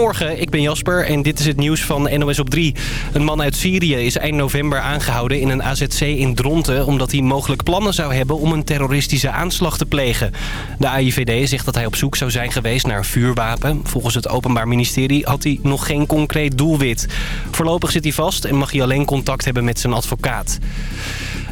Goedemorgen, ik ben Jasper en dit is het nieuws van NOS op 3. Een man uit Syrië is eind november aangehouden in een AZC in Dronten... omdat hij mogelijk plannen zou hebben om een terroristische aanslag te plegen. De AIVD zegt dat hij op zoek zou zijn geweest naar vuurwapen. Volgens het Openbaar Ministerie had hij nog geen concreet doelwit. Voorlopig zit hij vast en mag hij alleen contact hebben met zijn advocaat.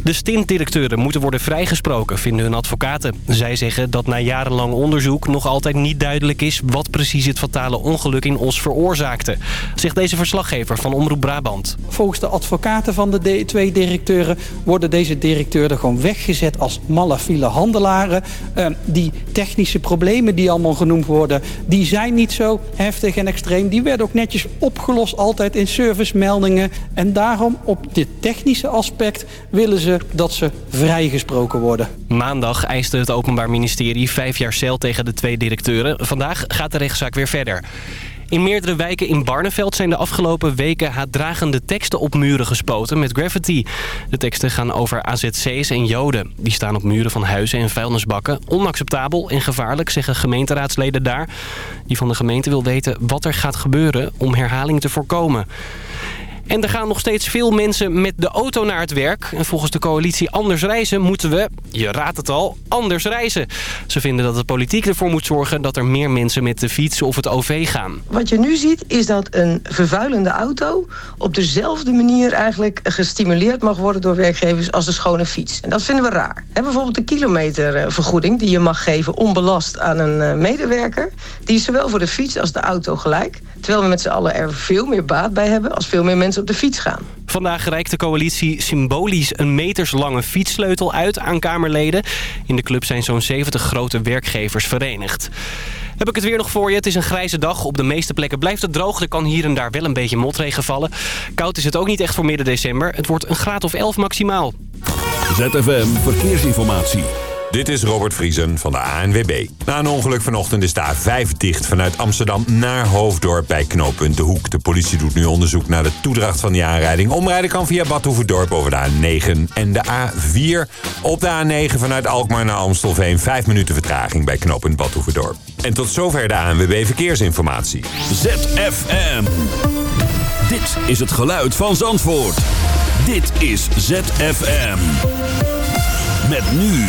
De stintdirecteuren moeten worden vrijgesproken, vinden hun advocaten. Zij zeggen dat na jarenlang onderzoek nog altijd niet duidelijk is... wat precies het fatale ongeluk in Os veroorzaakte. Zegt deze verslaggever van Omroep Brabant. Volgens de advocaten van de twee directeuren... worden deze directeuren gewoon weggezet als malafile handelaren. Uh, die technische problemen die allemaal genoemd worden... die zijn niet zo heftig en extreem. Die werden ook netjes opgelost altijd in servicemeldingen. En daarom op dit technische aspect willen ze dat ze vrijgesproken worden. Maandag eiste het Openbaar Ministerie vijf jaar cel tegen de twee directeuren. Vandaag gaat de rechtszaak weer verder. In meerdere wijken in Barneveld zijn de afgelopen weken haatdragende teksten op muren gespoten met graffiti. De teksten gaan over AZC's en joden. Die staan op muren van huizen en vuilnisbakken. Onacceptabel en gevaarlijk, zeggen gemeenteraadsleden daar. Die van de gemeente wil weten wat er gaat gebeuren om herhaling te voorkomen. En er gaan nog steeds veel mensen met de auto naar het werk. En volgens de coalitie Anders Reizen moeten we, je raadt het al, anders reizen. Ze vinden dat de politiek ervoor moet zorgen dat er meer mensen met de fiets of het OV gaan. Wat je nu ziet is dat een vervuilende auto op dezelfde manier eigenlijk gestimuleerd mag worden door werkgevers als de schone fiets. En dat vinden we raar. Bijvoorbeeld de kilometervergoeding die je mag geven onbelast aan een eh, medewerker. Die is zowel voor de fiets als de auto gelijk. Terwijl we met z'n allen er veel meer baat bij hebben als veel meer mensen op de fiets gaan. Vandaag reikt de coalitie symbolisch een meterslange fietssleutel uit aan Kamerleden. In de club zijn zo'n 70 grote werkgevers verenigd. Heb ik het weer nog voor je. Het is een grijze dag. Op de meeste plekken blijft het droog. Er kan hier en daar wel een beetje motregen vallen. Koud is het ook niet echt voor midden december. Het wordt een graad of 11 maximaal. ZFM Verkeersinformatie. Dit is Robert Vriesen van de ANWB. Na een ongeluk vanochtend is de A5 dicht vanuit Amsterdam naar Hoofddorp bij knooppunt De Hoek. De politie doet nu onderzoek naar de toedracht van die aanrijding. Omrijden kan via Badhoevedorp over de A9 en de A4. Op de A9 vanuit Alkmaar naar Amstelveen 5 minuten vertraging bij knooppunt Badhoevedorp. En tot zover de ANWB Verkeersinformatie. ZFM. Dit is het geluid van Zandvoort. Dit is ZFM. Met nu...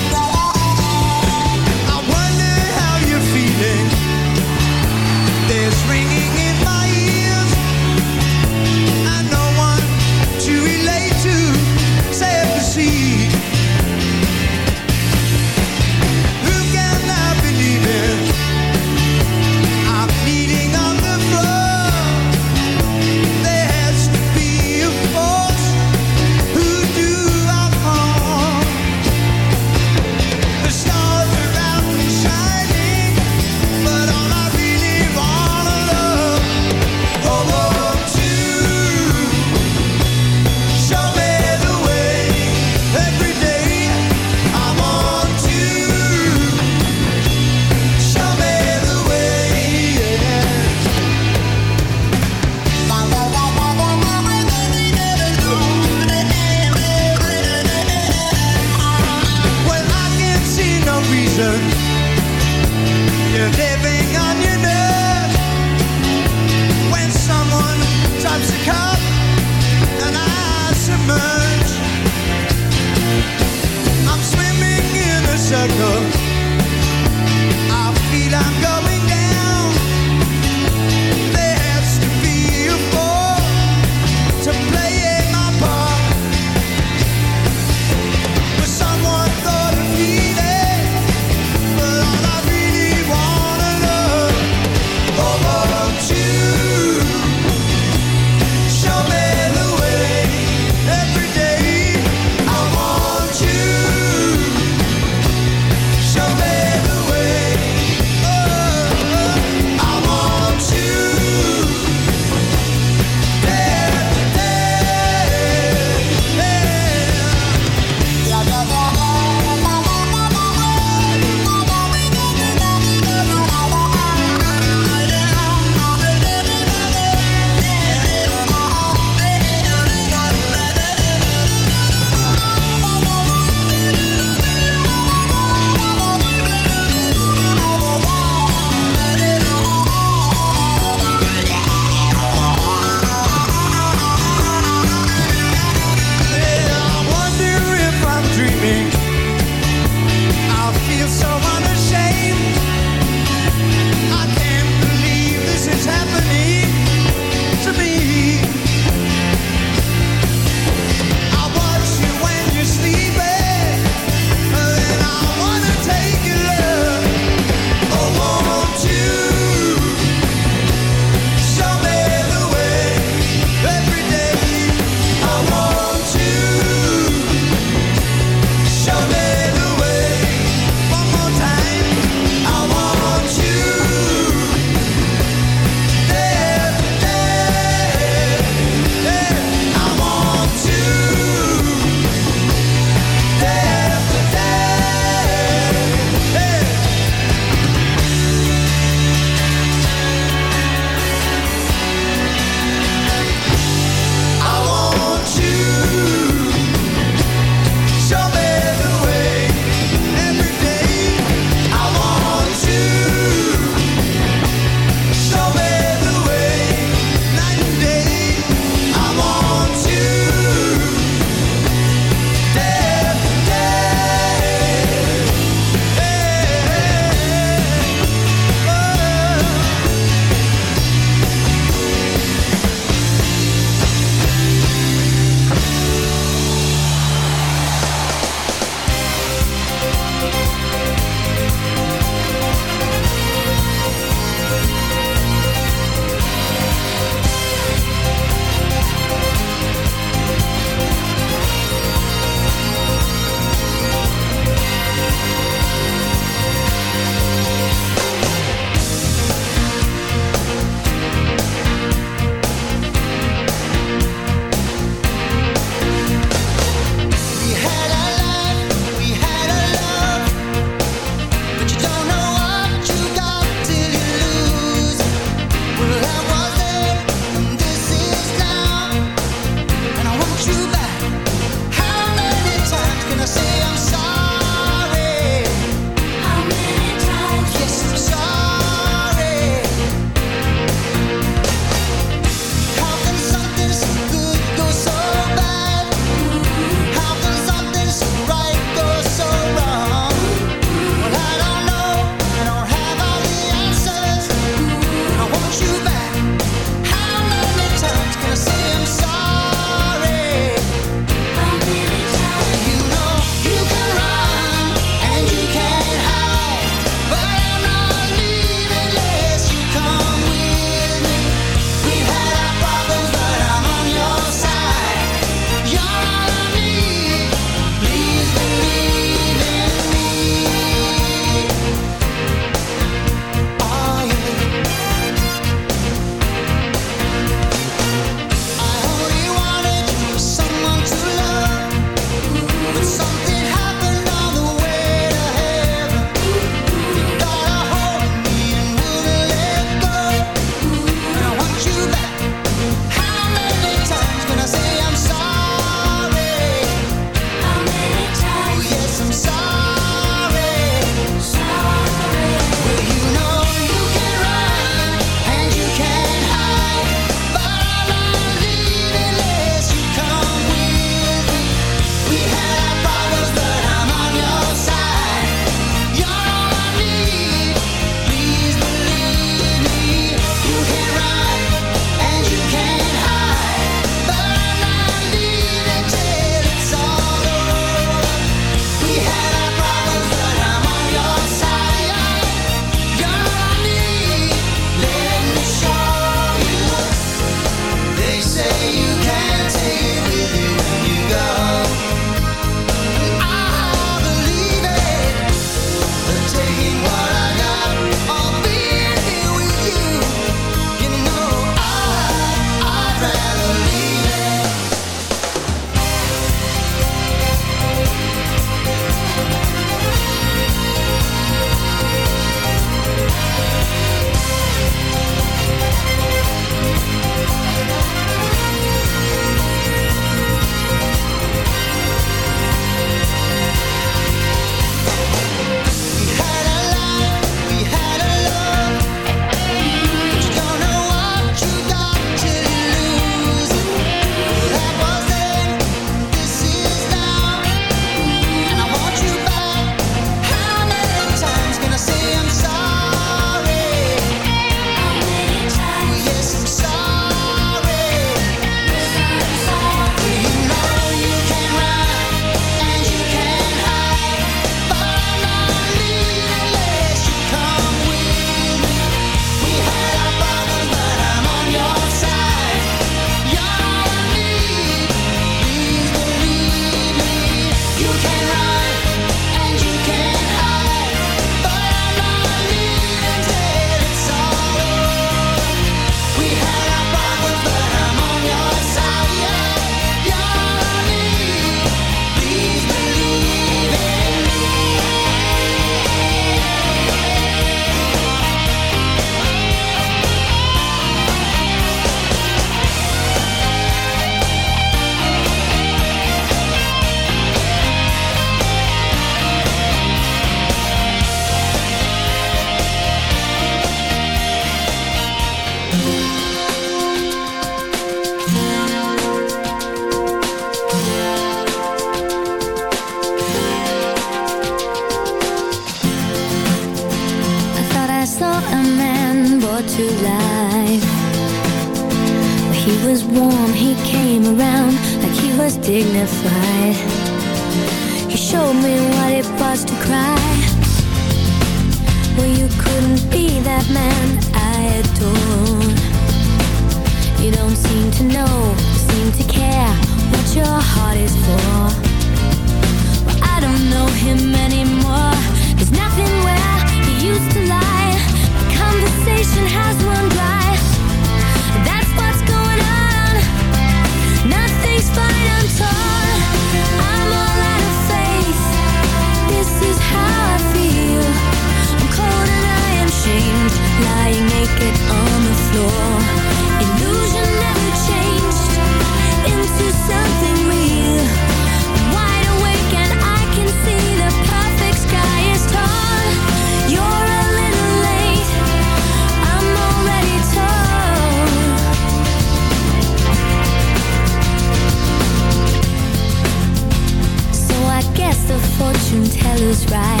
feels right.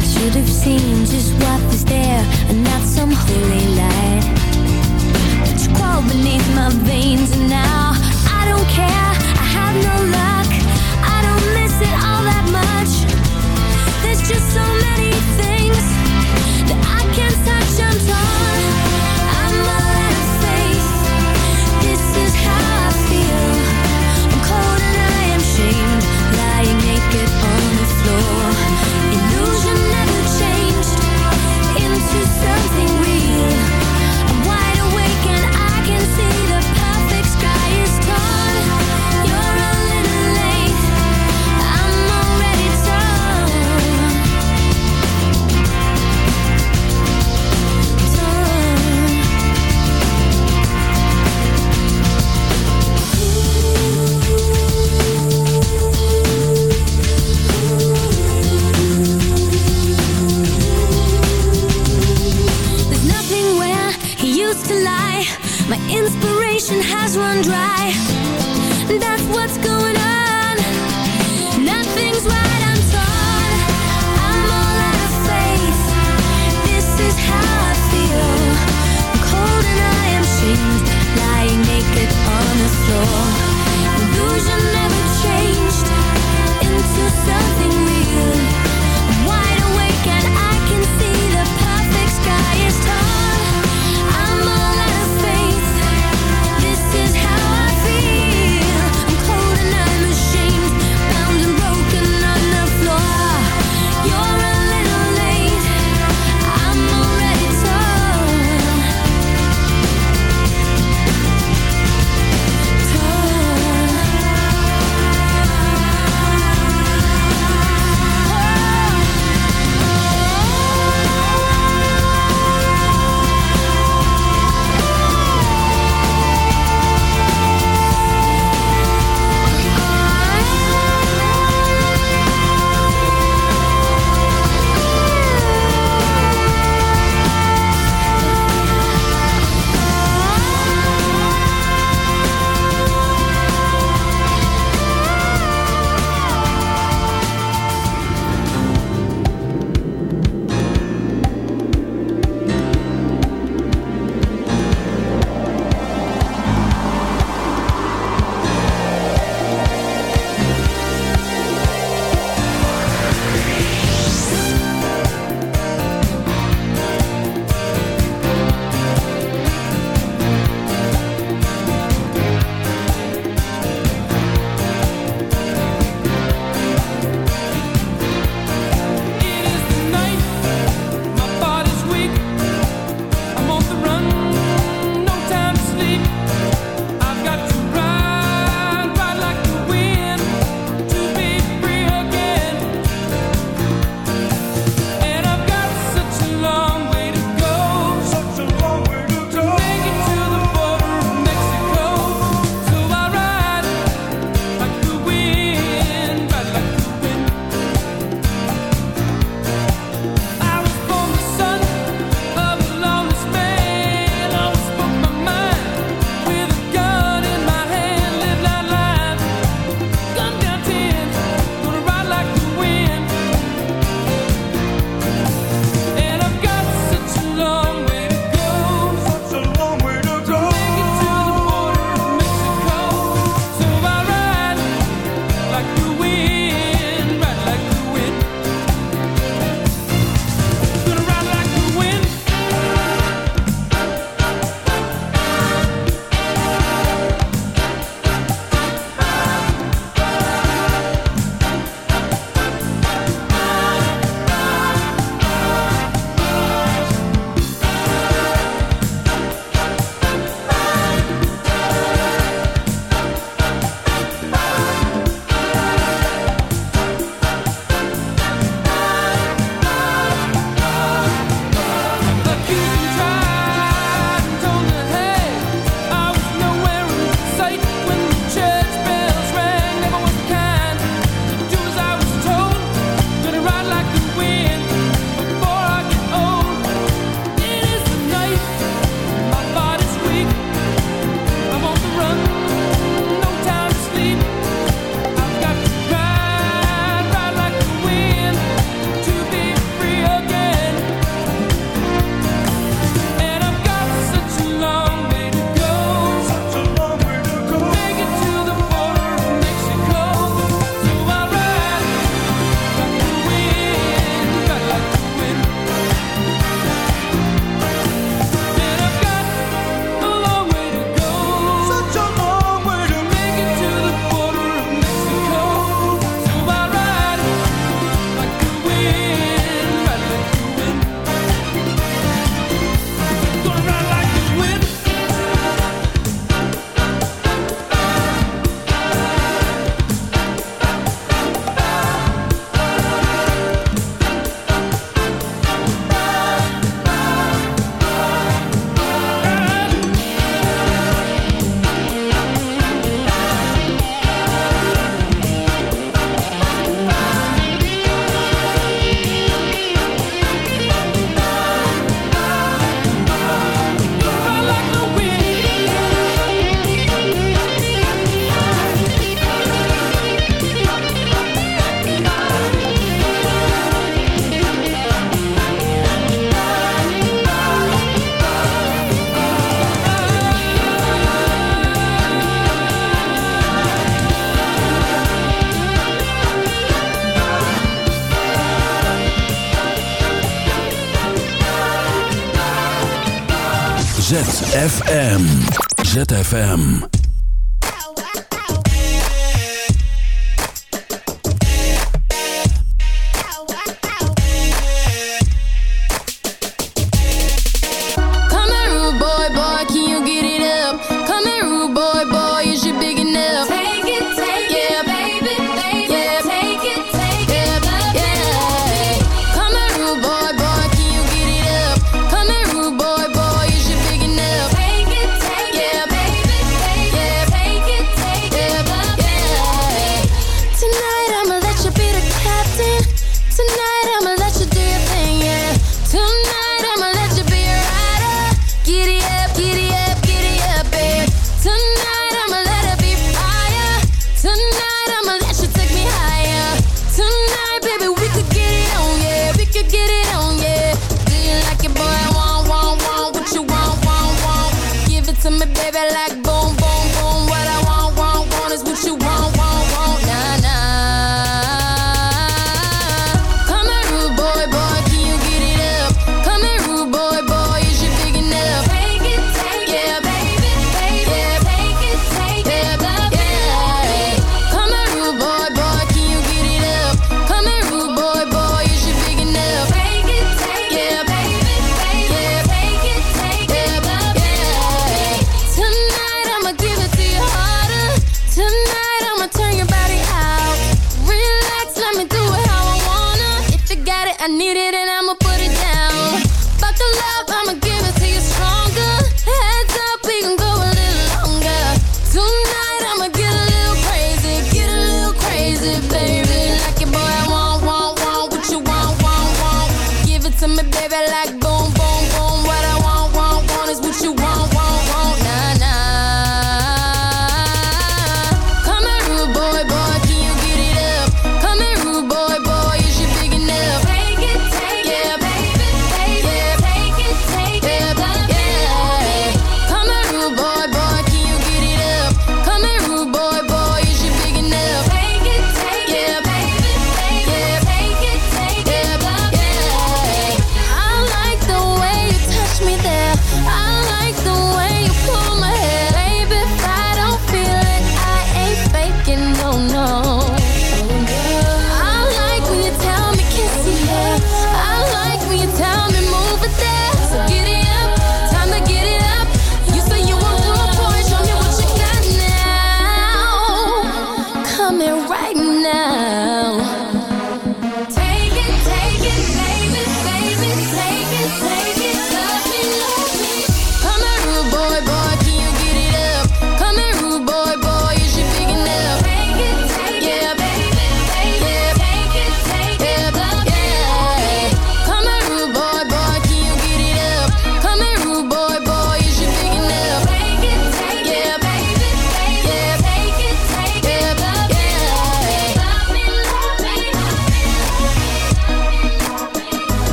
I should have seen just what was there And not some holy light. But you crawled beneath my veins And now I don't care. I have no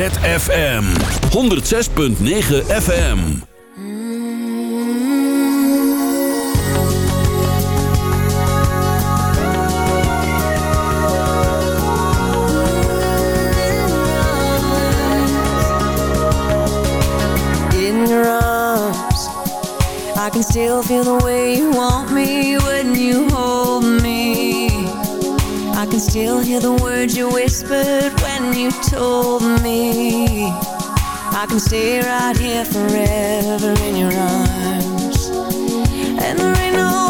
ZFM 106.9 FM. I can still feel the way you want me when you hold me I can still hear the words you whispered you told me. I can stay right here forever in your arms. And there ain't no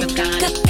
Got God.